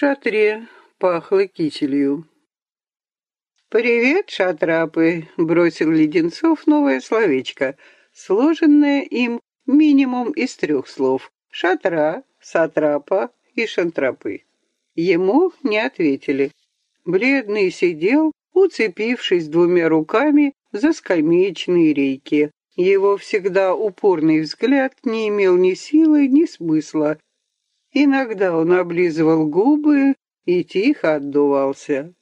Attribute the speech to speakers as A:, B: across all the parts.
A: шатре пахло киселью. «Привет, шатрапы!» — бросил Леденцов новое словечко, сложенное им минимум из трех слов — шатра, сатрапа и шантрапы. Ему не ответили. Бледный сидел, уцепившись двумя руками за скамеечные рейки. Его всегда упорный взгляд не имел ни силы, ни смысла. Иногда он облизывал губы и тихо отдувался.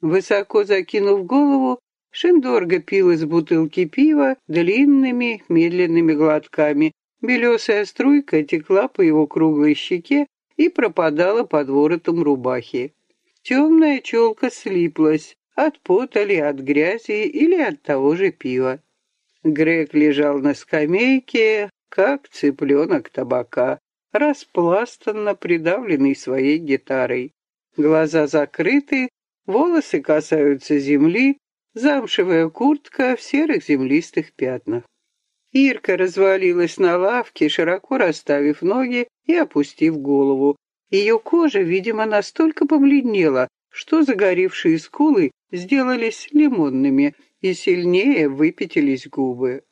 A: Высоко закинув голову, Шиндорга пил из бутылки пива длинными, медленными глотками. Белесая струйка текла по его круглой щеке и пропадала под воротом рубахи. Темная челка слиплась, от пота ли, от грязи или от того же пива. Грег лежал на скамейке, как цыпленок табака, распластанно придавленный своей гитарой. Глаза закрыты, волосы касаются земли, замшевая куртка в серых землистых пятнах. Ирка развалилась на лавке, широко расставив ноги и опустив голову. Ее кожа, видимо, настолько побледнела, что загоревшие скулы сделались лимонными, и сильнее выпятились губы.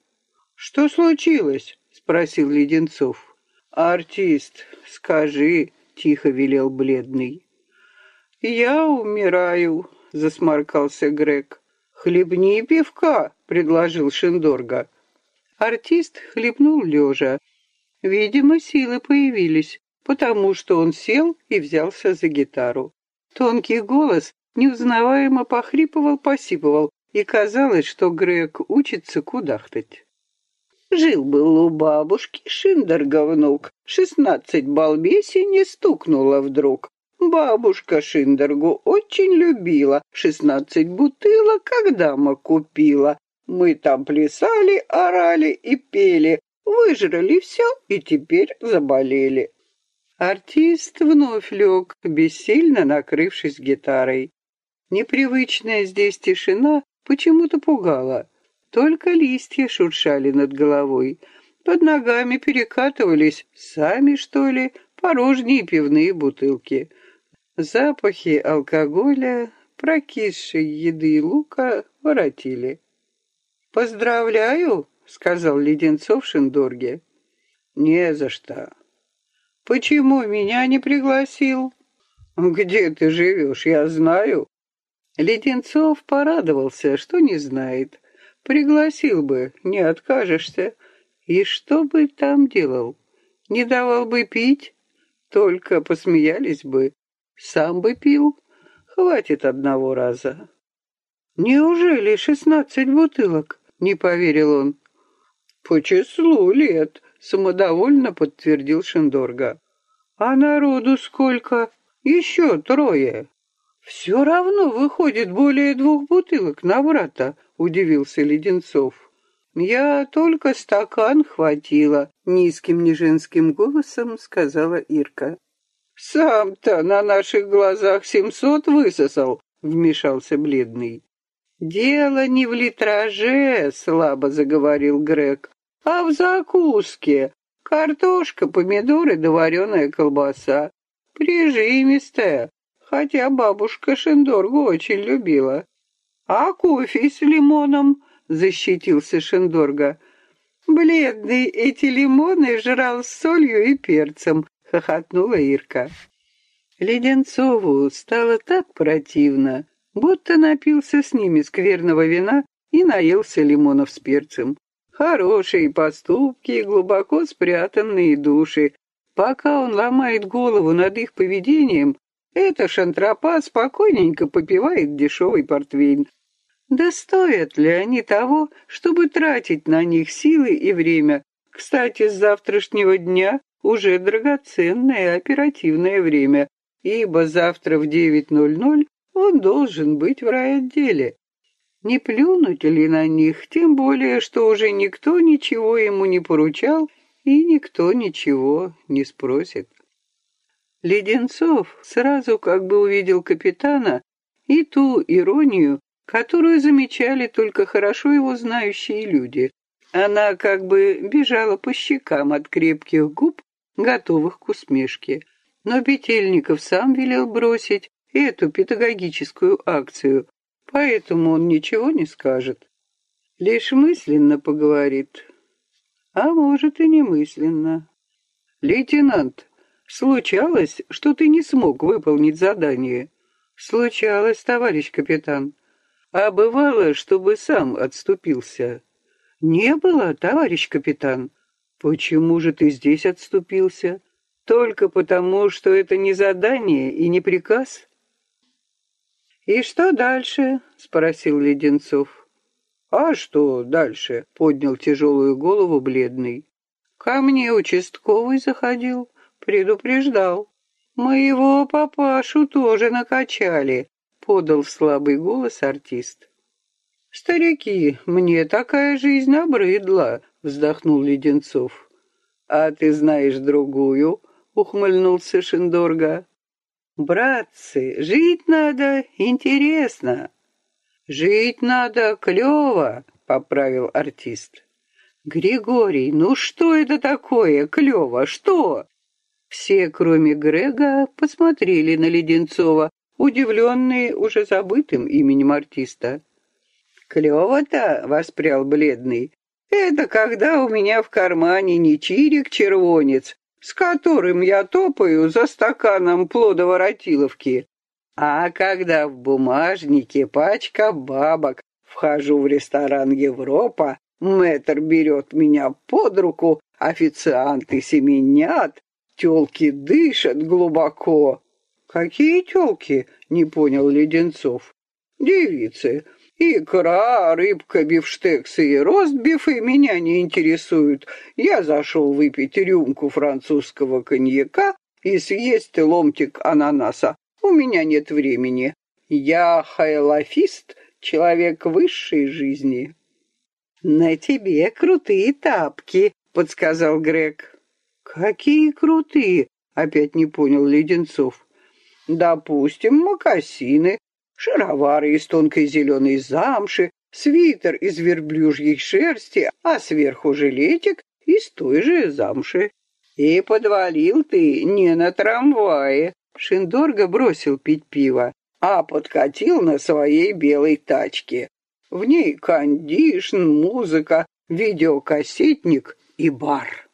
A: «Что случилось?» — спросил Леденцов. «Артист, скажи», — тихо велел бледный. «Я умираю», — засморкался Грег. «Хлебни пивка», — предложил Шиндорга. Артист хлебнул лежа. Видимо, силы появились, потому что он сел и взялся за гитару. Тонкий голос неузнаваемо похрипывал-посипывал, и казалось, что Грег учится кудахтать. Жил-был у бабушки Шиндерга внук, шестнадцать балбесей не стукнуло вдруг. Бабушка Шиндергу очень любила, шестнадцать бутылок когда мы купила. Мы там плясали, орали и пели, выжрали все и теперь заболели. Артист вновь лег, бессильно накрывшись гитарой. Непривычная здесь тишина почему-то пугала. Только листья шуршали над головой. Под ногами перекатывались, сами что ли, порожние пивные бутылки. Запахи алкоголя, прокисшей еды и лука воротили. «Поздравляю», — сказал Леденцов Шиндорге. «Не за что. Почему меня не пригласил? Где ты живешь, я знаю. Леденцов порадовался, что не знает. Пригласил бы, не откажешься. И что бы там делал? Не давал бы пить? Только посмеялись бы. Сам бы пил. Хватит одного раза. Неужели шестнадцать бутылок? Не поверил он. По числу лет, самодовольно подтвердил Шендорга. А народу сколько? Еще трое. Все равно выходит более двух бутылок на брата, удивился Леденцов. Я только стакан хватила, низким неженским голосом сказала Ирка. Сам-то на наших глазах семьсот высосал, вмешался бледный. «Дело не в литраже», — слабо заговорил Грег, а в закуске. Картошка, помидоры да вареная колбаса. Прижимистая, хотя бабушка Шендоргу очень любила. А кофе с лимоном, защитился Шендорга. Бледный эти лимоны жрал с солью и перцем, хохотнула Ирка. Леденцову стало так противно, будто напился с ними скверного вина и наелся лимонов с перцем. Хорошие поступки и глубоко спрятанные души. Пока он ломает голову над их поведением, эта шантропа спокойненько попивает дешевый портвейн. Да стоят ли они того, чтобы тратить на них силы и время? Кстати, с завтрашнего дня уже драгоценное оперативное время, ибо завтра в 9.00 он должен быть в райотделе. Не плюнуть ли на них, тем более, что уже никто ничего ему не поручал и никто ничего не спросит. Леденцов сразу как бы увидел капитана и ту иронию, которую замечали только хорошо его знающие люди. Она как бы бежала по щекам от крепких губ, готовых к усмешке. Но Петельников сам велел бросить эту педагогическую акцию, поэтому он ничего не скажет. Лишь мысленно поговорит, а может и немысленно. «Лейтенант, случалось, что ты не смог выполнить задание?» «Случалось, товарищ капитан. А бывало, чтобы сам отступился?» «Не было, товарищ капитан. Почему же ты здесь отступился? Только потому, что это не задание и не приказ?» «И что дальше?» — спросил Леденцов. «А что дальше?» — поднял тяжелую голову бледный. «Ко мне участковый заходил, предупреждал. Моего папашу тоже накачали», — подал слабый голос артист. «Старики, мне такая жизнь обрыдла», — вздохнул Леденцов. «А ты знаешь другую?» — ухмыльнулся Шиндорга. «Братцы, жить надо интересно». «Жить надо клево», — поправил артист. «Григорий, ну что это такое, клево, что?» Все, кроме Грега, посмотрели на Леденцова, удивленные уже забытым именем артиста. «Клево-то!» — воспрял бледный. «Это когда у меня в кармане не чирик-червонец, с которым я топаю за стаканом плодоворотиловки, а когда в бумажнике пачка бабок, вхожу в ресторан «Европа», мэтр берет меня под руку, официанты семенят, тёлки дышат глубоко». «Какие тёлки?» — не понял Леденцов. «Девицы, Икра, рыбка, бифштексы и ростбифы меня не интересуют. Я зашел выпить рюмку французского коньяка и съесть ломтик ананаса. У меня нет времени. Я хайлофист, человек высшей жизни. «На тебе крутые тапки», — подсказал Грег. «Какие крутые?» — опять не понял Леденцов. «Допустим, мокасины, шаровары из тонкой зеленой замши, свитер из верблюжьей шерсти, а сверху жилетик из той же замши. И подвалил ты не на трамвае. Шиндорга бросил пить пиво, а подкатил на своей белой тачке. В ней кондишн, музыка, видеокассетник и бар.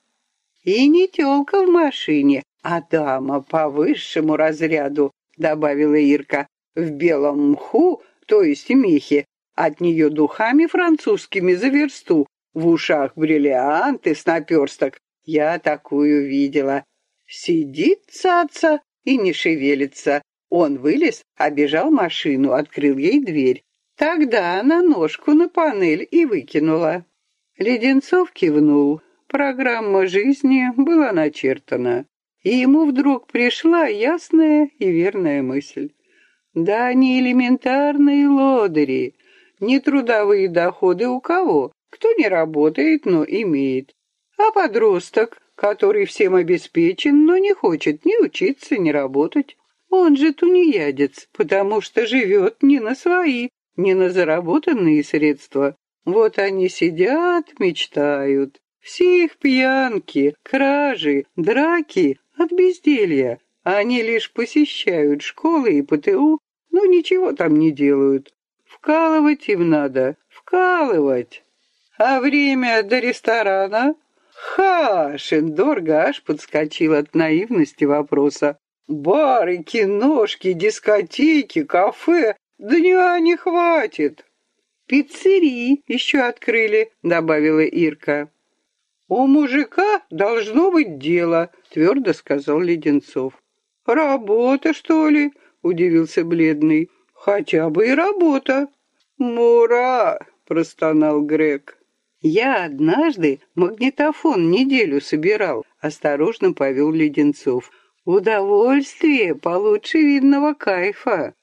A: И не тёлка в машине, а дама по высшему разряду, добавила Ирка в белом мху, то есть мехе, от нее духами французскими за версту, в ушах бриллианты с наперсток. Я такую видела. Сидит цаца и не шевелится. Он вылез, обежал машину, открыл ей дверь. Тогда она ножку на панель и выкинула. Леденцов кивнул. Программа жизни была начертана. И ему вдруг пришла ясная и верная мысль. Да не элементарные лодыри, не трудовые доходы у кого, кто не работает, но имеет, а подросток, который всем обеспечен, но не хочет ни учиться, ни работать. Он же тунеядец, потому что живет не на свои, не на заработанные средства. Вот они сидят, мечтают. Все их пьянки, кражи, драки от безделья. Они лишь посещают школы и ПТУ ну, ничего там не делают. Вкалывать им надо, вкалывать. А время до ресторана? Ха! Шендорга аж подскочил от наивности вопроса. Бары, киношки, дискотеки, кафе. Дня не хватит. Пиццерии еще открыли, добавила Ирка. У мужика должно быть дело, твердо сказал Леденцов. Работа, что ли? — удивился бледный. «Хотя бы и работа». «Мура!» — простонал Грег. «Я однажды магнитофон неделю собирал», — осторожно повел Леденцов. «Удовольствие получше видного кайфа».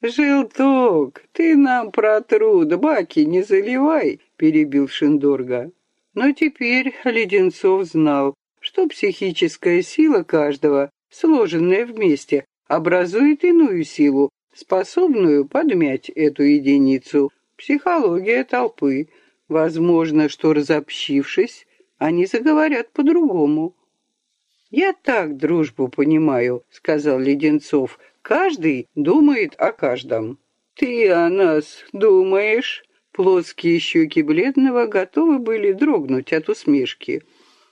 A: «Желток, ты нам про труд баки не заливай», — перебил Шиндорга. Но теперь Леденцов знал, что психическая сила каждого, сложенная вместе, образует иную силу, способную подмять эту единицу. Психология толпы. Возможно, что разобщившись, они заговорят по-другому. «Я так дружбу понимаю», — сказал Леденцов. «Каждый думает о каждом». «Ты о нас думаешь?» Плоские щеки бледного готовы были дрогнуть от усмешки.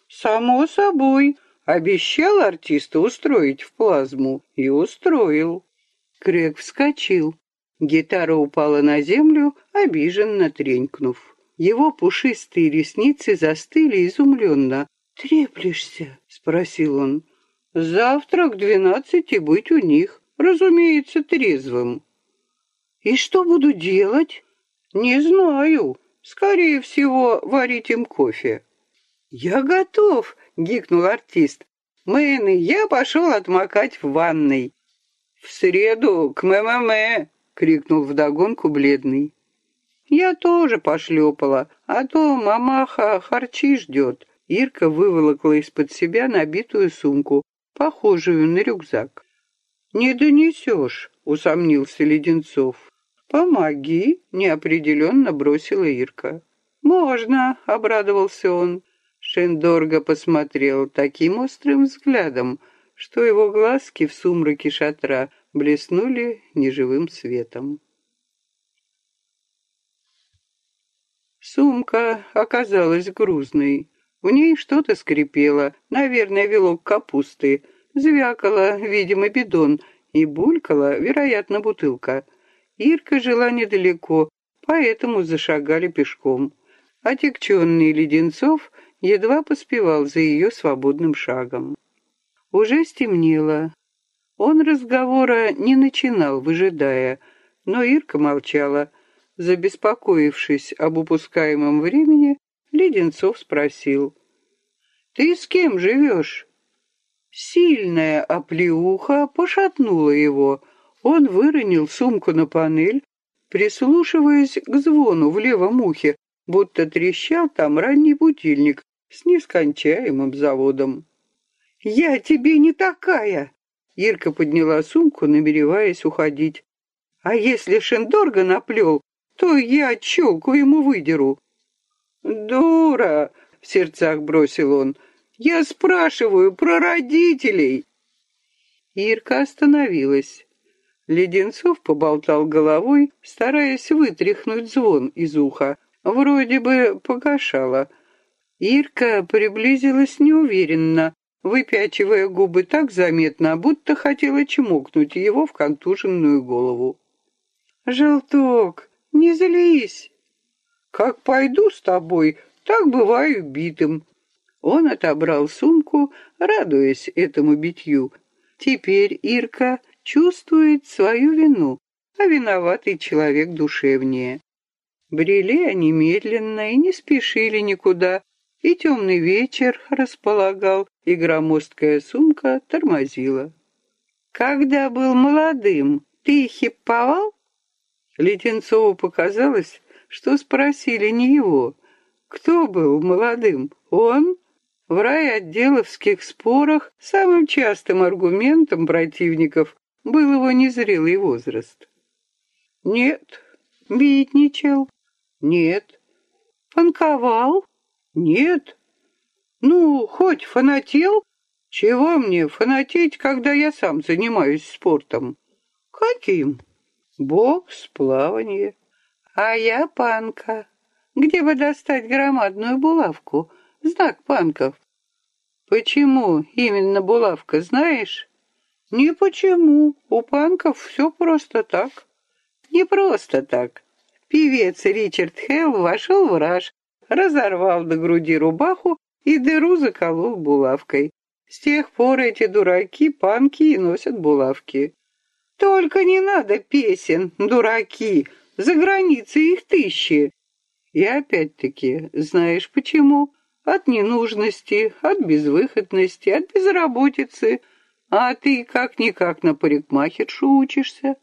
A: «Само собой. Обещал артиста устроить в плазму. И устроил». Крэг вскочил. Гитара упала на землю, обиженно тренькнув. Его пушистые ресницы застыли изумленно. «Треплешься?» — спросил он. «Завтра к двенадцати быть у них, разумеется, трезвым». «И что буду делать?» «Не знаю. Скорее всего, варить им кофе». «Я готов!» — гикнул артист. «Мэн, я пошел отмокать в ванной». «В среду к МММ!» — крикнул вдогонку бледный. «Я тоже пошлепала, а то мамаха харчи ждет». Ирка выволокла из-под себя набитую сумку, похожую на рюкзак. «Не донесешь», — усомнился Леденцов. «Помоги», — неопределенно бросила Ирка. «Можно», — обрадовался он. Шендорга посмотрел таким острым взглядом, что его глазки в сумраке шатра блеснули неживым светом. Сумка оказалась грузной. В ней что-то скрипело, наверное, вилок капусты. Звякало, видимо, бидон, и булькала, вероятно, бутылка. Ирка жила недалеко, поэтому зашагали пешком. Отекченный Леденцов едва поспевал за ее свободным шагом. Уже стемнело. Он разговора не начинал, выжидая, но Ирка молчала. Забеспокоившись об упускаемом времени, Леденцов спросил. «Ты с кем живешь?» Сильная оплеуха пошатнула его. Он выронил сумку на панель, прислушиваясь к звону в левом ухе, будто трещал там ранний будильник с нескончаемым заводом. «Я тебе не такая!» Ирка подняла сумку, намереваясь уходить. «А если Шендорга наплел, то я челку ему выдеру». «Дура!» — в сердцах бросил он. «Я спрашиваю про родителей!» Ирка остановилась. Леденцов поболтал головой, стараясь вытряхнуть звон из уха. Вроде бы погашала. Ирка приблизилась неуверенно, выпячивая губы так заметно, будто хотела чмокнуть его в контуженную голову. «Желток, не злись!» Как пойду с тобой, так бываю битым». Он отобрал сумку, радуясь этому битью. Теперь Ирка чувствует свою вину, а виноватый человек душевнее. Брели они медленно и не спешили никуда, и темный вечер располагал, и громоздкая сумка тормозила. «Когда был молодым, ты хипповал?» Леденцову показалось, что спросили не его. Кто был молодым? Он? В райотделовских спорах самым частым аргументом противников был его незрелый возраст. Нет. Битничал? Нет. Фанковал? Нет. Ну, хоть фанател? Чего мне фанатеть, когда я сам занимаюсь спортом? Каким? Бокс, плавание. А я панка. Где бы достать громадную булавку? Знак панков. Почему именно булавка, знаешь? Не почему. У панков все просто так. Не просто так. Певец Ричард Хелл вошел в раж, разорвал до груди рубаху и дыру заколол булавкой. С тех пор эти дураки, панки и носят булавки. Только не надо песен, дураки, за границей их тысячи. И опять-таки, знаешь почему? От ненужности, от безвыходности, от безработицы. А ты как-никак на парикмахершу учишься.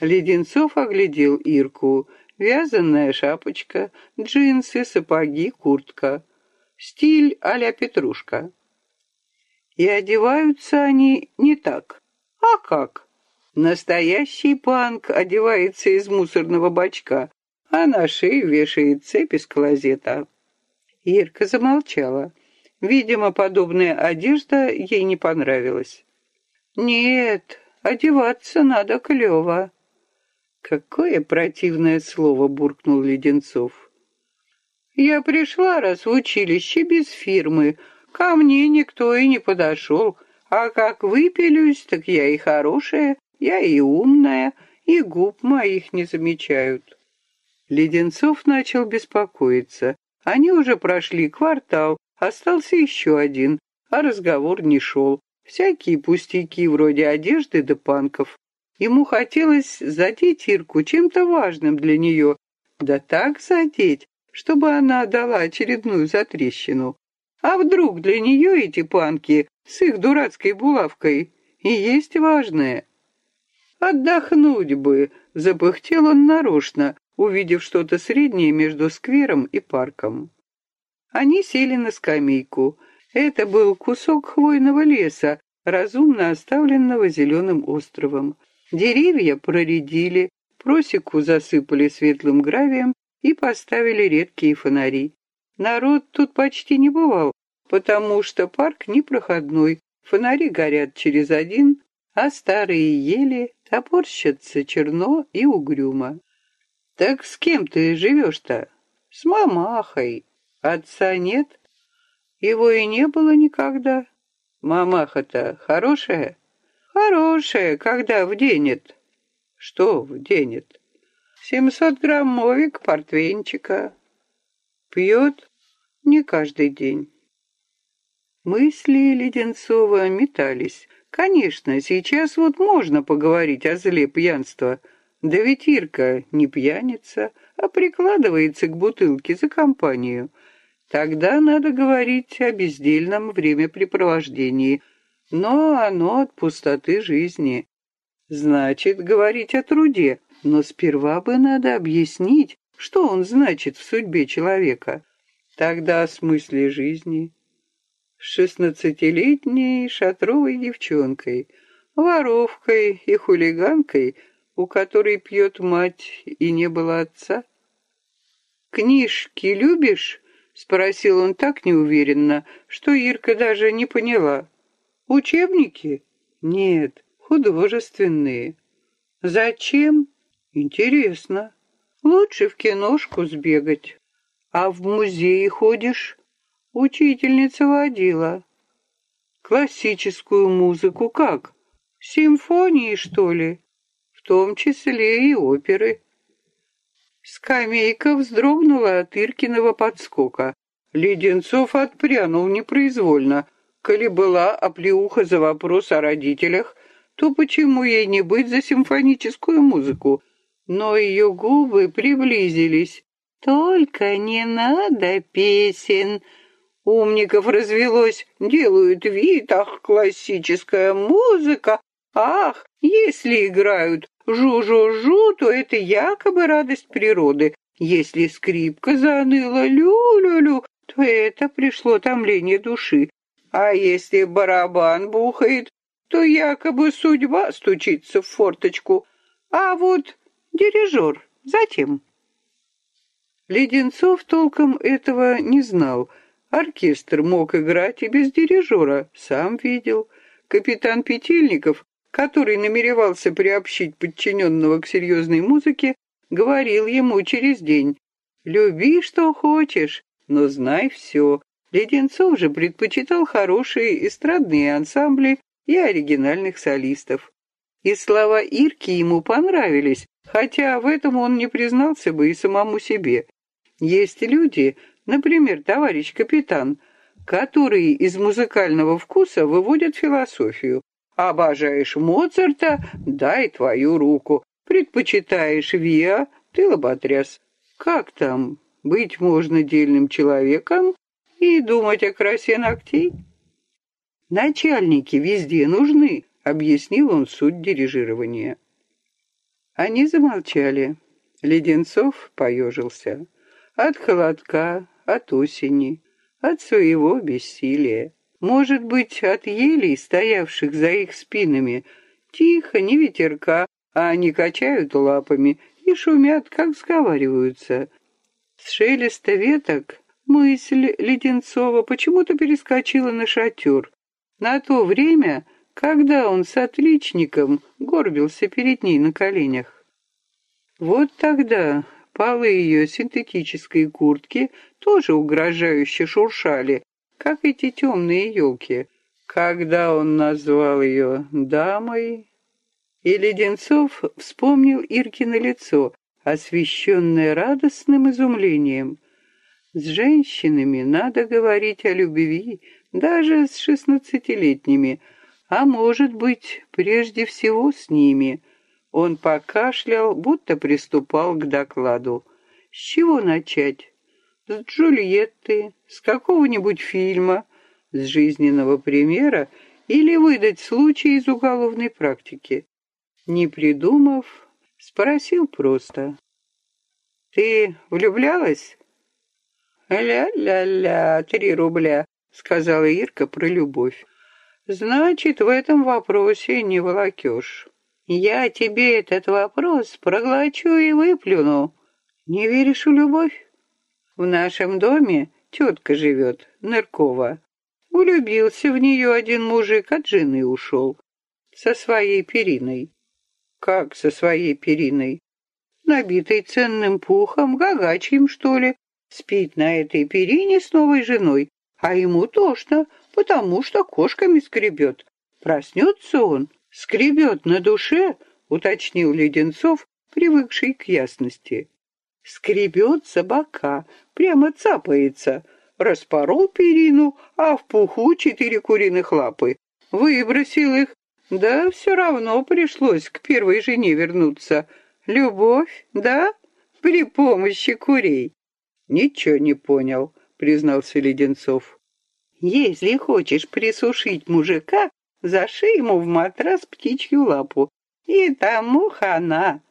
A: Леденцов оглядел Ирку. Вязаная шапочка, джинсы, сапоги, куртка. Стиль а-ля Петрушка. И одеваются они не так. А как? Настоящий панк одевается из мусорного бачка, а на шею вешает цепь из клозета. Ирка замолчала. Видимо, подобная одежда ей не понравилась. «Нет, одеваться надо клево». «Какое противное слово!» — буркнул Леденцов. «Я пришла раз в училище без фирмы. Ко мне никто и не подошел. А как выпилюсь, так я и хорошая, я и умная, и губ моих не замечают». Леденцов начал беспокоиться. Они уже прошли квартал, остался еще один, а разговор не шел. Всякие пустяки вроде одежды да панков. Ему хотелось задеть Ирку чем-то важным для нее, да так задеть, чтобы она дала очередную затрещину. А вдруг для нее эти панки с их дурацкой булавкой и есть важное? Отдохнуть бы, запыхтел он нарочно, увидев что-то среднее между сквером и парком. Они сели на скамейку. Это был кусок хвойного леса, разумно оставленного зеленым островом. Деревья проредили, просеку засыпали светлым гравием и поставили редкие фонари. Народ тут почти не бывал, потому что парк непроходной, фонари горят через один, а старые ели топорщатся черно и угрюмо. Так с кем ты живешь-то? С мамахой. Отца нет? Его и не было никогда. Мамаха-то хорошая? Хорошая, когда вденет. Что вденет? Семьсот граммовик портвейнчика. Пьет не каждый день. Мысли Леденцова метались. Конечно, сейчас вот можно поговорить о зле пьянства, да ведь Ирка не пьяница, а прикладывается к бутылке за компанию. Тогда надо говорить о бездельном времяпрепровождении, но оно от пустоты жизни. Значит, говорить о труде, но сперва бы надо объяснить, что он значит в судьбе человека. Тогда о смысле жизни. С шестнадцатилетней шатровой девчонкой, воровкой и хулиганкой – у которой пьет мать и не было отца? «Книжки любишь?» — спросил он так неуверенно, что Ирка даже не поняла. «Учебники?» «Нет, художественные». «Зачем?» «Интересно. Лучше в киношку сбегать. А в музей ходишь?» «Учительница водила». «Классическую музыку как? Симфонии, что ли?» в том числе и оперы. Скамейка вздрогнула от Иркиного подскока. Леденцов отпрянул непроизвольно. Коли была оплеуха за вопрос о родителях, то почему ей не быть за симфоническую музыку? Но ее губы приблизились. «Только не надо песен!» Умников развелось, делают вид, ах, классическая музыка, ах, если играют жу-жу-жу, то это якобы радость природы. Если скрипка заныла лю-лю-лю, то это пришло томление души. А если барабан бухает, то якобы судьба стучится в форточку. А вот дирижер затем. Леденцов толком этого не знал. Оркестр мог играть и без дирижера, сам видел. Капитан Петельников который намеревался приобщить подчиненного к серьезной музыке, говорил ему через день «Люби, что хочешь, но знай все». Леденцов же предпочитал хорошие эстрадные ансамбли и оригинальных солистов. И слова Ирки ему понравились, хотя в этом он не признался бы и самому себе. Есть люди, например, товарищ капитан, которые из музыкального вкуса выводят философию, Обожаешь Моцарта? Дай твою руку. Предпочитаешь Виа? Ты лоботряс. Как там? Быть можно дельным человеком и думать о красе ногтей? Начальники везде нужны, объяснил он суть дирижирования. Они замолчали. Леденцов поежился. От холодка, от осени, от своего бессилия. Может быть, от елей, стоявших за их спинами, тихо, не ветерка, а они качают лапами и шумят, как сговариваются. С шелеста веток Мысль Леденцова почему-то перескочила на шатер. На то время, когда он с отличником горбился перед ней на коленях. Вот тогда полы ее синтетической куртки тоже угрожающе шуршали, как эти темные елки. Когда он назвал ее дамой, и Леденцов вспомнил Иркино лицо, освещенное радостным изумлением. С женщинами надо говорить о любви, даже с шестнадцатилетними, а может быть, прежде всего с ними. Он покашлял, будто приступал к докладу. С чего начать? С Джульетты, с какого-нибудь фильма, с жизненного примера или выдать случай из уголовной практики? Не придумав, спросил просто. «Ты влюблялась?» «Ля-ля-ля, три рубля», — сказала Ирка про любовь. «Значит, в этом вопросе не волокешь. Я тебе этот вопрос проглочу и выплюну. Не веришь в любовь? В нашем доме тетка живет, Ныркова. Влюбился в нее один мужик, от жены ушел. Со своей периной. Как со своей периной? Набитой ценным пухом, гагачьим, что ли. Спит на этой перине с новой женой, а ему тошно, потому что кошками скребет. Проснется он, скребет на душе, уточнил Леденцов, привыкший к ясности. Скребет за бока, прямо цапается. Распорол перину, а в пуху четыре куриных лапы. Выбросил их, да все равно пришлось к первой жене вернуться. Любовь, да? При помощи курей. Ничего не понял, признался Леденцов. Если хочешь присушить мужика, зашей ему в матрас птичью лапу. И тому хана.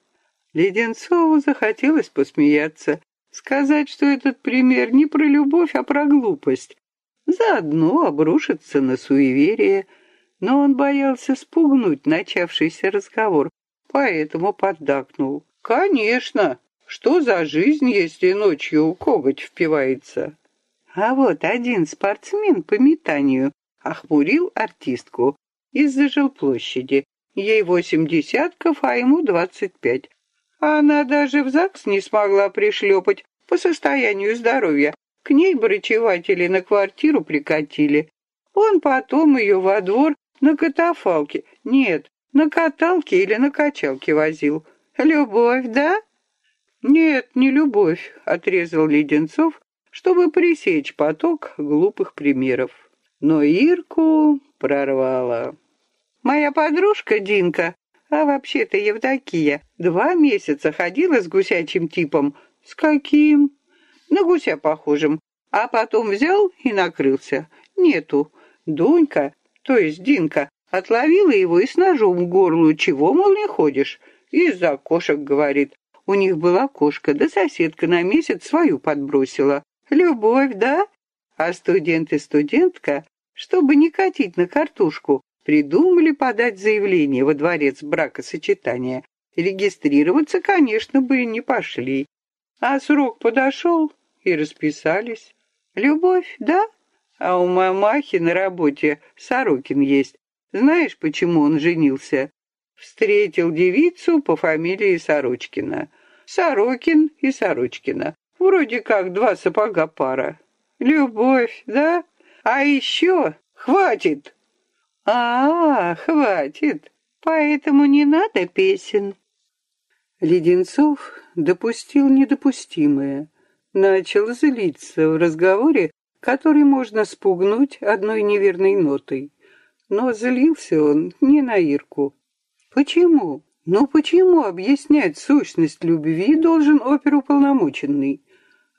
A: Леденцову захотелось посмеяться, сказать, что этот пример не про любовь, а про глупость. Заодно обрушиться на суеверие – но он боялся спугнуть начавшийся разговор, поэтому поддакнул. «Конечно! Что за жизнь, если ночью коготь впивается?» А вот один спортсмен по метанию охмурил артистку из-за жилплощади. Ей восемь десятков, а ему двадцать пять. Она даже в ЗАГС не смогла пришлепать по состоянию здоровья. К ней брачеватели на квартиру прикатили. Он потом ее во двор на катафалке. Нет, на каталке или на качалке возил. Любовь, да? Нет, не любовь, отрезал Леденцов, чтобы пресечь поток глупых примеров. Но Ирку прорвало. Моя подружка Динка, а вообще-то Евдокия, два месяца ходила с гусячим типом. С каким? На гуся похожим. А потом взял и накрылся. Нету. Дунька то есть Динка, отловила его и с ножом в горло. Чего, мол, не ходишь? Из-за кошек, говорит. У них была кошка, да соседка на месяц свою подбросила. Любовь, да? А студент и студентка, чтобы не катить на картушку, придумали подать заявление во дворец бракосочетания. Регистрироваться, конечно, бы не пошли. А срок подошел и расписались. Любовь, да? А у мамахи на работе Сорокин есть. Знаешь, почему он женился? Встретил девицу по фамилии Сорочкина. Сорокин и Сорочкина. Вроде как два сапога пара. Любовь, да? А еще хватит. А, хватит. Поэтому не надо песен. Леденцов допустил недопустимое. Начал злиться в разговоре который можно спугнуть одной неверной нотой. Но злился он не на Ирку. Почему? Ну почему объяснять сущность любви должен оперуполномоченный?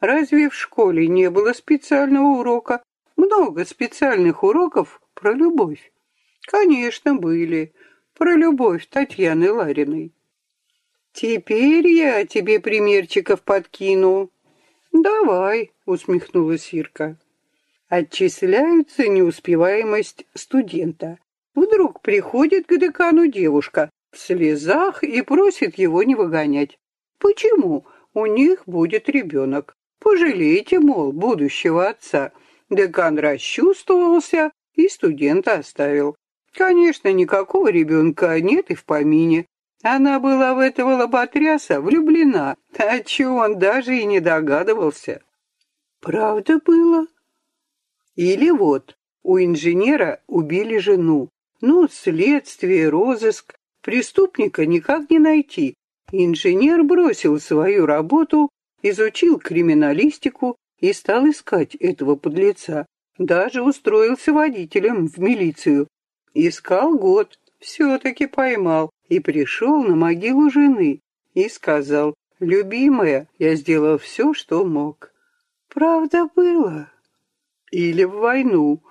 A: Разве в школе не было специального урока? Много специальных уроков про любовь. Конечно, были. Про любовь Татьяны Лариной. Теперь я тебе примерчиков подкину. Давай, усмехнулась Ирка отчисляются неуспеваемость студента. Вдруг приходит к декану девушка в слезах и просит его не выгонять. Почему? У них будет ребенок. Пожалейте, мол, будущего отца. Декан расчувствовался и студента оставил. Конечно, никакого ребенка нет и в помине. Она была в этого лоботряса влюблена, о чем он даже и не догадывался. Правда было? Или вот, у инженера убили жену. Ну, следствие, розыск. Преступника никак не найти. Инженер бросил свою работу, изучил криминалистику и стал искать этого подлеца. Даже устроился водителем в милицию. Искал год, все-таки поймал и пришел на могилу жены и сказал, «Любимая, я сделал все, что мог». Правда было? Или в войну.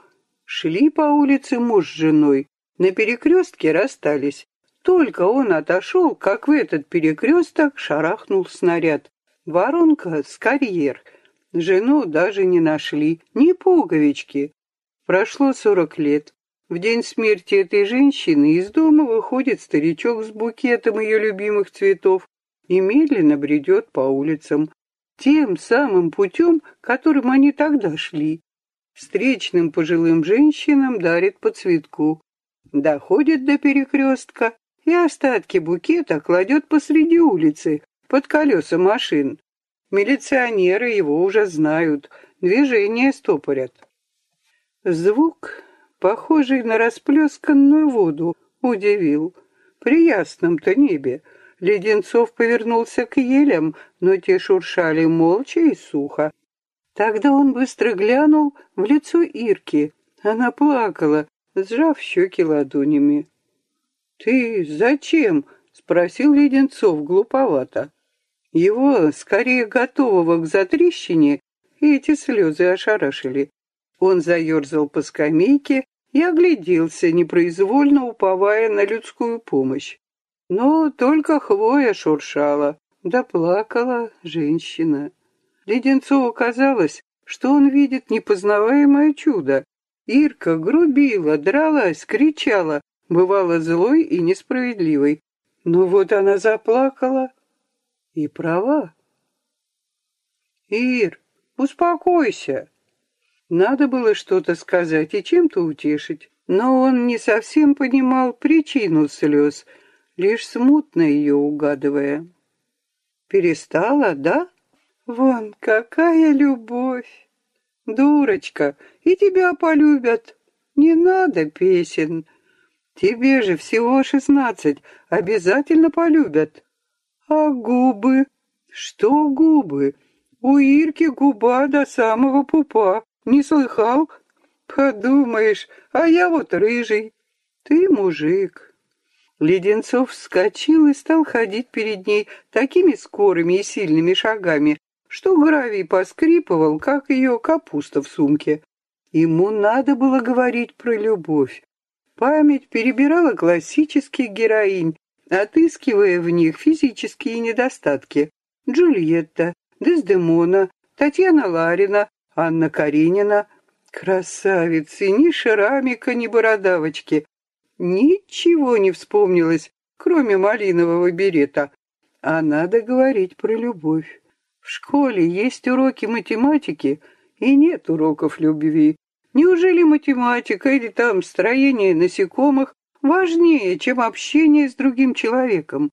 A: Шли по улице муж с женой, на перекрестке расстались. Только он отошел, как в этот перекресток шарахнул снаряд. Воронка с карьер. Жену даже не нашли, ни пуговички. Прошло сорок лет. В день смерти этой женщины из дома выходит старичок с букетом ее любимых цветов и медленно бредет по улицам, тем самым путем, которым они тогда шли. Встречным пожилым женщинам дарит по цветку. Доходит до перекрестка и остатки букета кладет посреди улицы, под колеса машин. Милиционеры его уже знают, движение стопорят. Звук похожий на расплесканную воду, удивил. При ясном-то небе Леденцов повернулся к елям, но те шуршали молча и сухо. Тогда он быстро глянул в лицо Ирки. Она плакала, сжав щеки ладонями. «Ты зачем?» — спросил Леденцов глуповато. Его, скорее готового к затрещине, эти слезы ошарашили. Он заерзал по скамейке и огляделся, непроизвольно уповая на людскую помощь. Но только Хвоя шуршала, да плакала женщина. Леденцову казалось, что он видит непознаваемое чудо. Ирка грубила, дралась, кричала, бывала злой и несправедливой. Но вот она заплакала и права. «Ир, успокойся!» Надо было что-то сказать и чем-то утешить, но он не совсем понимал причину слез, лишь смутно ее угадывая. «Перестала, да? Вон, какая любовь! Дурочка, и тебя полюбят. Не надо песен. Тебе же всего шестнадцать, обязательно полюбят. А губы? Что губы? У Ирки губа до самого пупа. Не слыхал? Подумаешь, а я вот рыжий. Ты мужик. Леденцов вскочил и стал ходить перед ней такими скорыми и сильными шагами, что гравий поскрипывал, как ее капуста в сумке. Ему надо было говорить про любовь. Память перебирала классических героинь, отыскивая в них физические недостатки. Джульетта, Дездемона, Татьяна Ларина, Анна Каренина, красавицы, ни шрамика, ни бородавочки. Ничего не вспомнилось, кроме малинового берета. А надо говорить про любовь. В школе есть уроки математики и нет уроков любви. Неужели математика или там строение насекомых важнее, чем общение с другим человеком?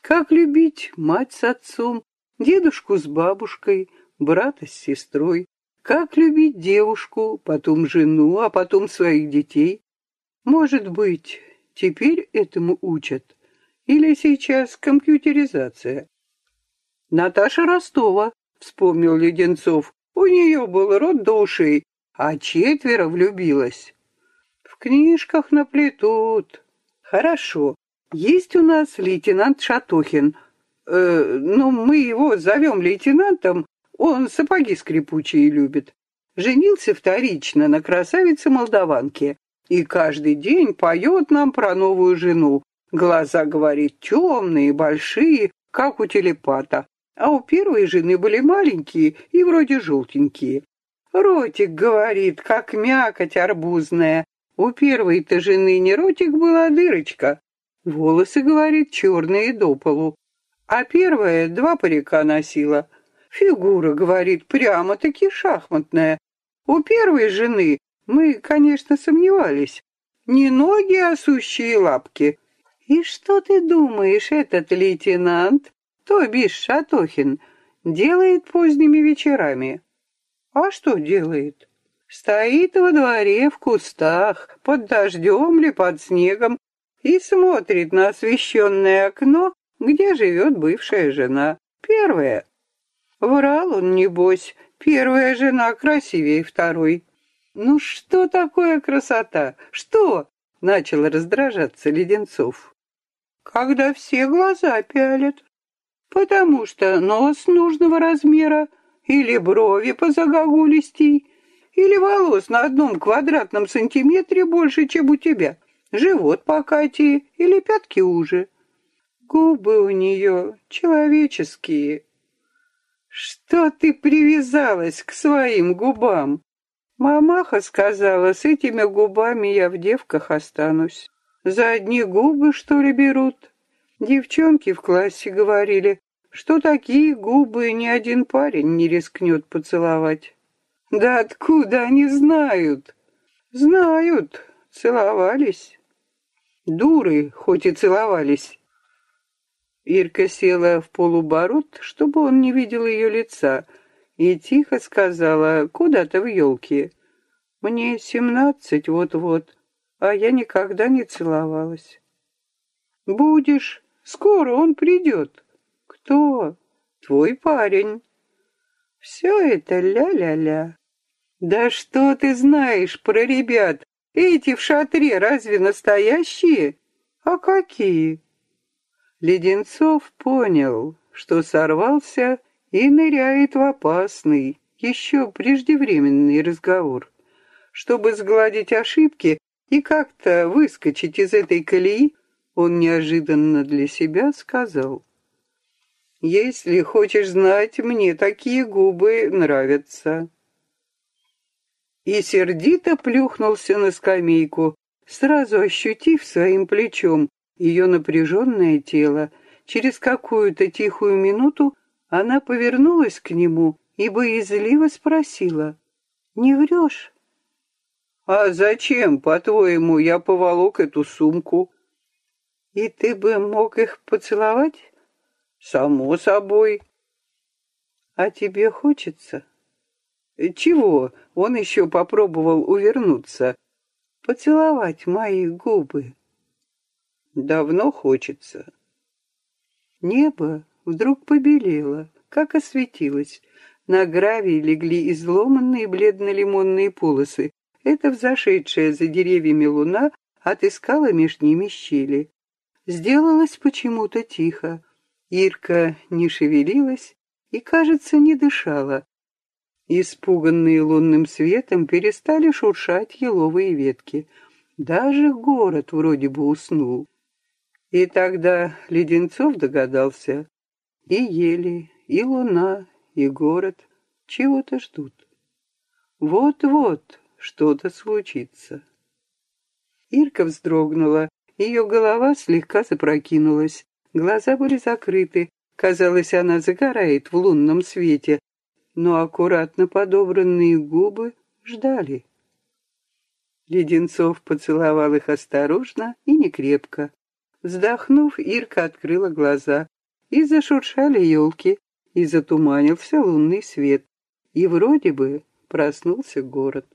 A: Как любить мать с отцом, дедушку с бабушкой, брата с сестрой? Как любить девушку, потом жену, а потом своих детей? Может быть, теперь этому учат? Или сейчас компьютеризация? Наташа Ростова, вспомнил Леденцов. У нее был рот до ушей, а четверо влюбилась. В книжках наплетут. Хорошо. Есть у нас лейтенант Шатохин. Э, ну, мы его зовем лейтенантом, он сапоги скрипучие любит. Женился вторично на красавице-молдаванке и каждый день поет нам про новую жену. Глаза, говорит, темные, большие, как у телепата. А у первой жены были маленькие и вроде желтенькие. Ротик, говорит, как мякоть арбузная. У первой-то жены не ротик была дырочка. Волосы, говорит, черные до полу. А первая два парика носила — Фигура, говорит, прямо-таки шахматная. У первой жены мы, конечно, сомневались. Не ноги, а сущие лапки. И что ты думаешь, этот лейтенант, то бишь Шатохин, делает поздними вечерами? А что делает? Стоит во дворе в кустах, под дождем или под снегом, и смотрит на освещенное окно, где живет бывшая жена. Первая. Врал он, небось, первая жена красивее второй. Ну что такое красота? Что? Начал раздражаться Леденцов. Когда все глаза пялят. Потому что нос нужного размера, или брови позагогулистей, или волос на одном квадратном сантиметре больше, чем у тебя, живот покатие или пятки уже. Губы у нее человеческие. Что ты привязалась к своим губам? Мамаха сказала, с этими губами я в девках останусь. За одни губы, что ли, берут? Девчонки в классе говорили, что такие губы ни один парень не рискнет поцеловать. Да откуда они знают? Знают, целовались. Дуры, хоть и целовались. Ирка села в полуборот, чтобы он не видел ее лица, и тихо сказала куда-то в елке. «Мне семнадцать вот-вот, а я никогда не целовалась». «Будешь, скоро он придет». «Кто?» «Твой парень». «Все это ля-ля-ля». «Да что ты знаешь про ребят? Эти в шатре разве настоящие? А какие?» Леденцов понял, что сорвался и ныряет в опасный, еще преждевременный разговор. Чтобы сгладить ошибки и как-то выскочить из этой колеи, он неожиданно для себя сказал. «Если хочешь знать, мне такие губы нравятся» и сердито плюхнулся на скамейку, сразу ощутив своим плечом ее напряженное тело. Через какую-то тихую минуту она повернулась к нему и боязливо спросила, «Не врешь?» «А зачем, по-твоему, я поволок эту сумку?» «И ты бы мог их поцеловать?» «Само собой». «А тебе хочется?» Чего? Он еще попробовал увернуться. Поцеловать мои губы. Давно хочется. Небо вдруг побелело, как осветилось. На гравии легли изломанные бледно-лимонные полосы. Это взошедшая за деревьями луна отыскала меж ними щели. Сделалось почему-то тихо. Ирка не шевелилась и, кажется, не дышала. Испуганные лунным светом перестали шуршать еловые ветки. Даже город вроде бы уснул. И тогда Леденцов догадался. И ели, и луна, и город чего-то ждут. Вот-вот что-то случится. Ирка вздрогнула, ее голова слегка запрокинулась, глаза были закрыты, казалось, она загорает в лунном свете, но аккуратно подобранные губы ждали. Леденцов поцеловал их осторожно и некрепко. Вздохнув, Ирка открыла глаза, и зашуршали елки, и затуманился лунный свет, и вроде бы проснулся город.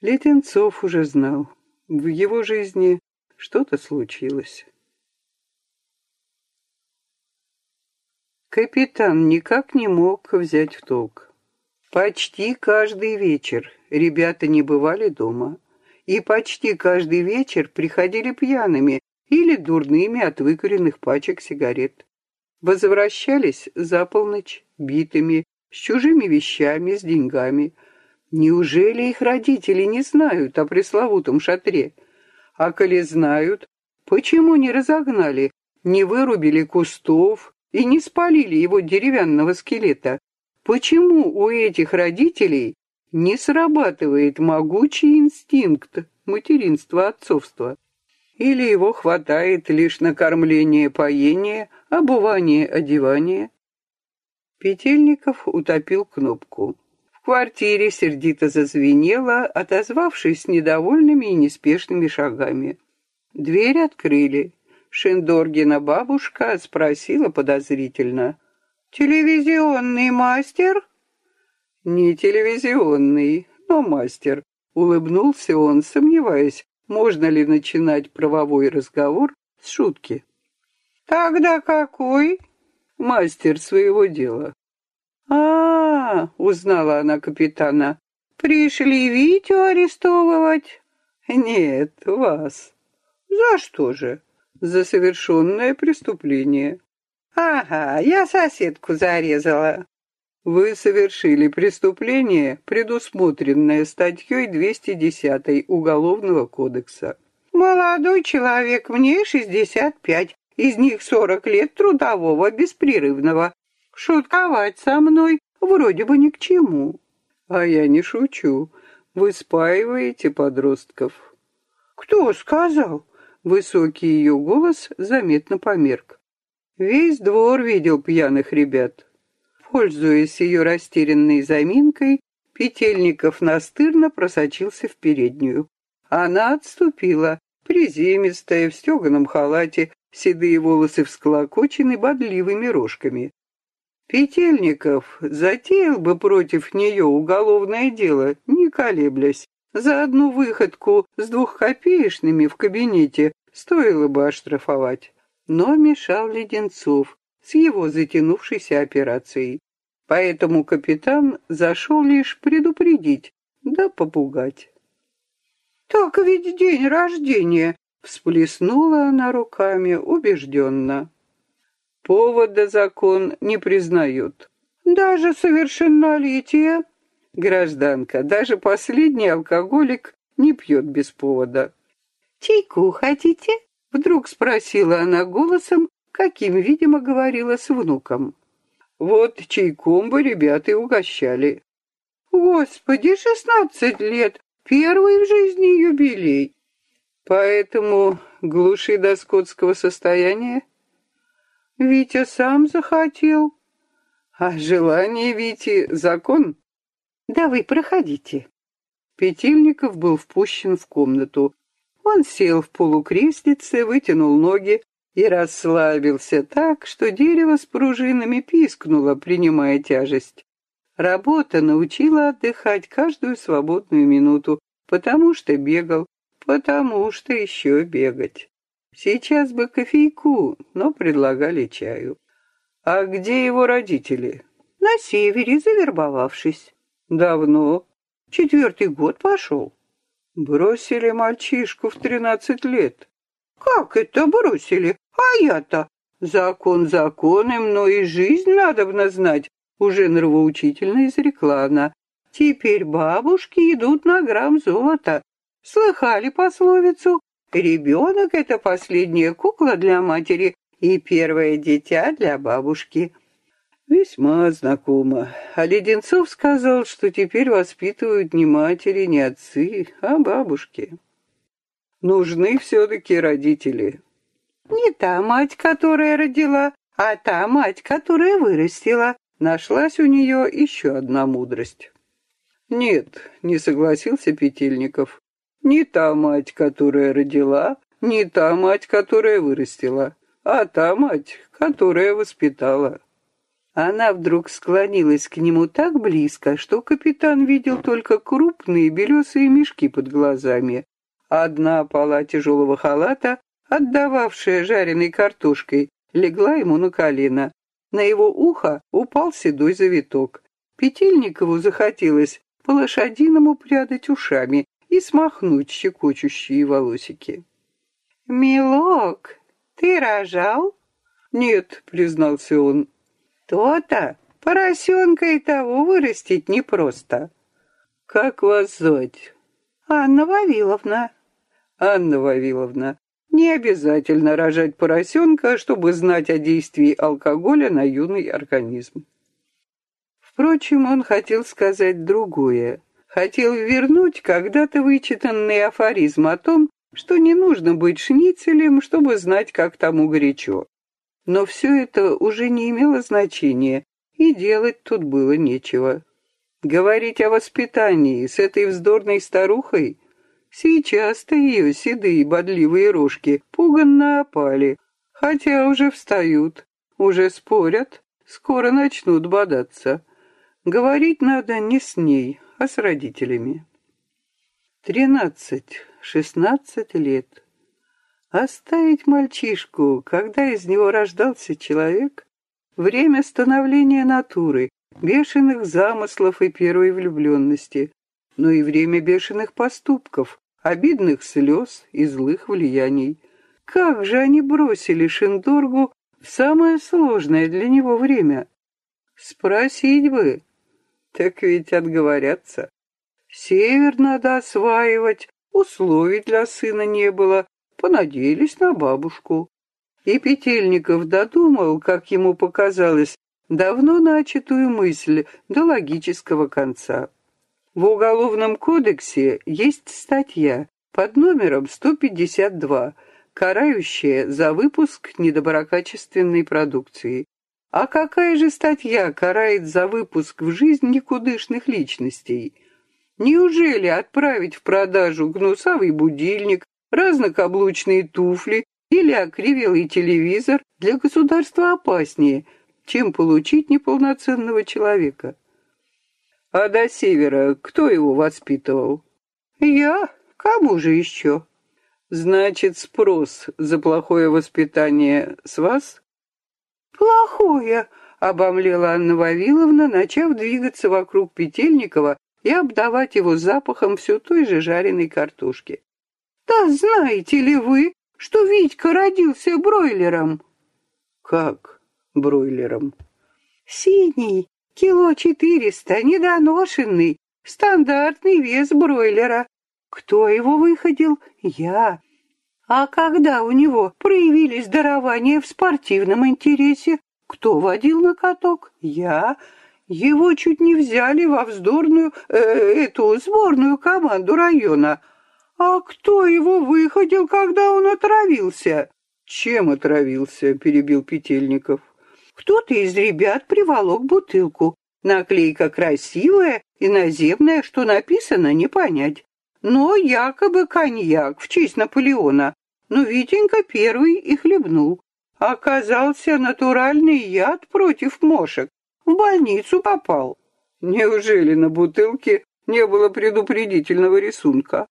A: Леденцов уже знал, в его жизни что-то случилось. Капитан никак не мог взять в толк. Почти каждый вечер ребята не бывали дома, и почти каждый вечер приходили пьяными или дурными от выкуренных пачек сигарет. Возвращались за полночь, битыми, с чужими вещами, с деньгами. Неужели их родители не знают о пресловутом шатре? А коли знают, почему не разогнали, не вырубили кустов, и не спалили его деревянного скелета, почему у этих родителей не срабатывает могучий инстинкт материнства-отцовства? Или его хватает лишь на кормление, поение, обувание, одевание? Петельников утопил кнопку. В квартире сердито зазвенело, отозвавшись недовольными и неспешными шагами. Дверь открыли. Шиндоргина бабушка спросила подозрительно. «Телевизионный мастер?» «Не телевизионный, но мастер», — улыбнулся он, сомневаясь, можно ли начинать правовой разговор с шутки. «Тогда какой?» «Мастер своего дела». А, -а, а узнала она капитана. «Пришли Витю арестовывать?» «Нет, вас». «За что же?» «За совершенное преступление». «Ага, я соседку зарезала». Вы совершили преступление, предусмотренное статьей 210 Уголовного кодекса. Молодой человек, мне 65, из них 40 лет трудового беспрерывного. Шутковать со мной вроде бы ни к чему. А я не шучу. Вы спаиваете подростков. Кто сказал? Высокий ее голос заметно померк. Весь двор видел пьяных ребят. Пользуясь ее растерянной заминкой, Петельников настырно просочился в переднюю. Она отступила, приземистая, в стеганом халате, седые волосы всклокочены бодливыми рожками. Петельников затеял бы против нее уголовное дело, не колеблясь. За одну выходку с двухкопеечными в кабинете стоило бы оштрафовать. Но мешал Леденцов с его затянувшейся операцией. Поэтому капитан зашел лишь предупредить, да попугать. «Так ведь день рождения!» — всплеснула она руками убежденно. Повода закон не признают. Даже совершеннолетие. Гражданка, даже последний алкоголик не пьет без повода. «Чайку хотите?» — вдруг спросила она голосом, каким, видимо, говорила с внуком. Вот чайком бы ребята и угощали. Господи, шестнадцать лет, первый в жизни юбилей. Поэтому глуши до скотского состояния. Витя сам захотел. А желание Вити — закон. Да вы проходите. Петельников был впущен в комнату. Он сел в полукреслице, вытянул ноги, и расслабился так, что дерево с пружинами пискнуло, принимая тяжесть. Работа научила отдыхать каждую свободную минуту, потому что бегал, потому что еще бегать. Сейчас бы кофейку, но предлагали чаю. А где его родители? На севере, завербовавшись. Давно? Четвертый год пошел. Бросили мальчишку в тринадцать лет. Как это бросили? А я-то? Закон законом, но и жизнь бы знать. Уже нравоучительно изрекла она. Теперь бабушки идут на грамм золота. Слыхали пословицу? Ребенок — это последняя кукла для матери и первое дитя для бабушки. Весьма знакомо. А Леденцов сказал, что теперь воспитывают не матери, не отцы, а бабушки. Нужны все-таки родители. Не та мать, которая родила, а та мать, которая вырастила. Нашлась у нее еще одна мудрость. Нет, не согласился Петельников. Не та мать, которая родила, не та мать, которая вырастила, а та мать, которая воспитала. Она вдруг склонилась к нему так близко, что капитан видел только крупные белесые мешки под глазами. Одна пола тяжелого халата отдававшая жареной картошкой, легла ему на колено. На его ухо упал седой завиток. Петельникову захотелось по-лошадиному прядать ушами и смахнуть щекочущие волосики. «Милок, ты рожал?» «Нет», — признался он. «То-то, поросенка и того вырастить непросто». «Как вас звать?» «Анна Вавиловна». «Анна Вавиловна, не обязательно рожать поросенка, чтобы знать о действии алкоголя на юный организм. Впрочем, он хотел сказать другое. Хотел вернуть когда-то вычитанный афоризм о том, что не нужно быть шницелем, чтобы знать, как тому горячо. Но все это уже не имело значения, и делать тут было нечего. Говорить о воспитании с этой вздорной старухой Сейчас-то ее седые бодливые рожки пуганно опали, хотя уже встают, уже спорят, скоро начнут бодаться. Говорить надо не с ней, а с родителями. Тринадцать, шестнадцать лет. Оставить мальчишку, когда из него рождался человек, время становления натуры, бешеных замыслов и первой влюбленности, но и время бешеных поступков, обидных слез и злых влияний. Как же они бросили Шиндоргу в самое сложное для него время? Спросить бы, так ведь отговорятся. Север надо осваивать, условий для сына не было, понадеялись на бабушку. И Петельников додумал, как ему показалось, давно начатую мысль до логического конца. В Уголовном кодексе есть статья под номером 152, карающая за выпуск недоброкачественной продукции. А какая же статья карает за выпуск в жизнь никудышных личностей? Неужели отправить в продажу гнусавый будильник, разнокаблучные туфли или окривелый телевизор для государства опаснее, чем получить неполноценного человека? А до севера кто его воспитывал? Я? Кому же еще? Значит, спрос за плохое воспитание с вас? Плохое, обомлела Анна Вавиловна, начав двигаться вокруг Петельникова и обдавать его запахом все той же жареной картошки. Да знаете ли вы, что Витька родился бройлером? Как бройлером? Синий, Кило четыреста, недоношенный, стандартный вес бройлера. Кто его выходил? Я. А когда у него проявились дарования в спортивном интересе, кто водил на каток? Я. Его чуть не взяли во вздорную, э, эту сборную команду района. А кто его выходил, когда он отравился? Чем отравился? перебил Петельников. Кто-то из ребят приволок бутылку. Наклейка красивая, иноземная, что написано, не понять. Но якобы коньяк в честь Наполеона. Но Витенька первый и хлебнул. Оказался натуральный яд против мошек. В больницу попал. Неужели на бутылке не было предупредительного рисунка?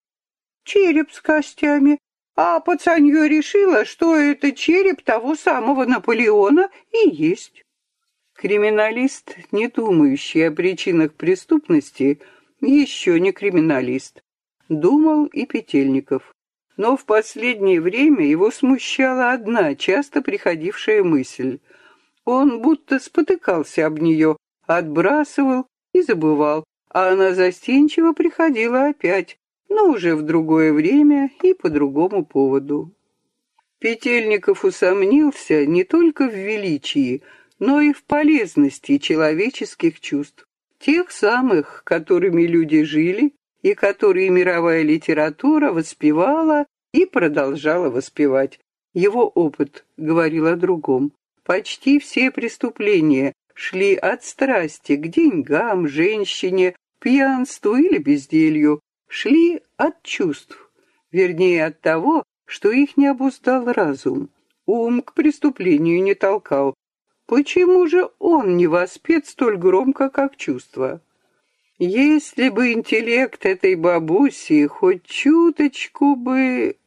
A: Череп с костями, а пацанье решила, что это череп того самого Наполеона и есть. Криминалист, не думающий о причинах преступности, еще не криминалист. Думал и Петельников. Но в последнее время его смущала одна часто приходившая мысль. Он будто спотыкался об нее, отбрасывал и забывал, а она застенчиво приходила опять, но уже в другое время и по другому поводу. Петельников усомнился не только в величии, но и в полезности человеческих чувств, тех самых, которыми люди жили и которые мировая литература воспевала и продолжала воспевать. Его опыт говорил о другом. Почти все преступления шли от страсти к деньгам, женщине, пьянству или безделью, шли от чувств, вернее от того, что их не обуздал разум. Ум к преступлению не толкал. Почему же он не воспет столь громко, как чувство? Если бы интеллект этой бабуси хоть чуточку бы...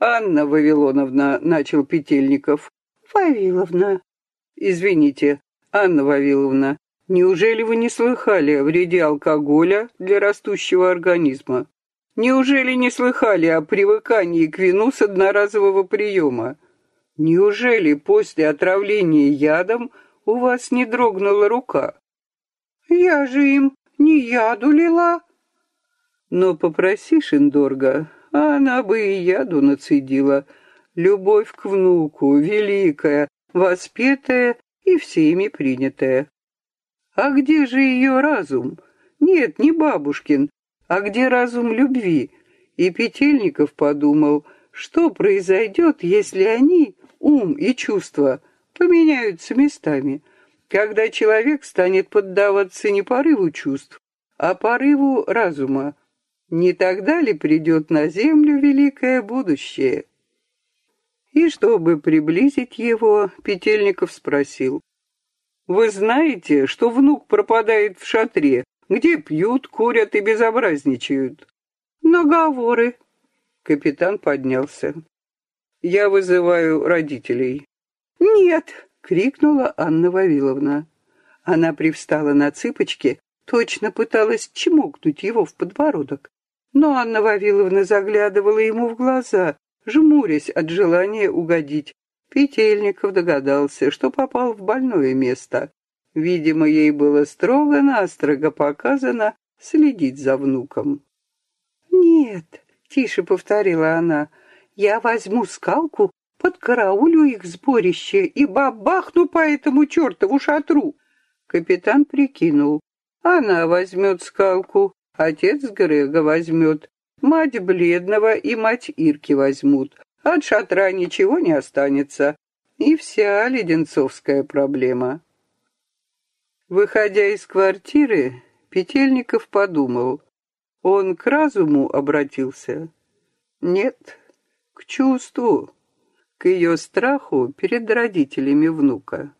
A: Анна Вавилоновна, начал Петельников. Вавиловна. Извините, Анна Вавиловна, Неужели вы не слыхали о вреде алкоголя для растущего организма? Неужели не слыхали о привыкании к вину с одноразового приема? Неужели после отравления ядом у вас не дрогнула рука? Я же им не яду лила. Но попроси Шиндорга, она бы и яду нацедила. Любовь к внуку, великая, воспетая и всеми принятая. А где же ее разум? Нет, не бабушкин. А где разум любви? И Петельников подумал, что произойдет, если они, ум и чувства, поменяются местами. когда человек станет поддаваться не порыву чувств, а порыву разума, не тогда ли придет на землю великое будущее? И чтобы приблизить его, Петельников спросил. «Вы знаете, что внук пропадает в шатре, где пьют, курят и безобразничают?» «Наговоры». Капитан поднялся. «Я вызываю родителей». «Нет!» — крикнула Анна Вавиловна. Она привстала на цыпочки, точно пыталась чмокнуть его в подбородок. Но Анна Вавиловна заглядывала ему в глаза, жмурясь от желания угодить. Петельников догадался, что попал в больное место. Видимо, ей было строго-настрого показано следить за внуком. «Нет», — тише повторила она, — «я возьму скалку, подкараулю их сборище и бабахну по этому чертову шатру». Капитан прикинул. «Она возьмет скалку, отец Грега возьмет, мать Бледного и мать Ирки возьмут. От шатра ничего не останется. И вся леденцовская проблема». Выходя из квартиры, Петельников подумал, он к разуму обратился? Нет, к чувству, к ее страху перед родителями внука.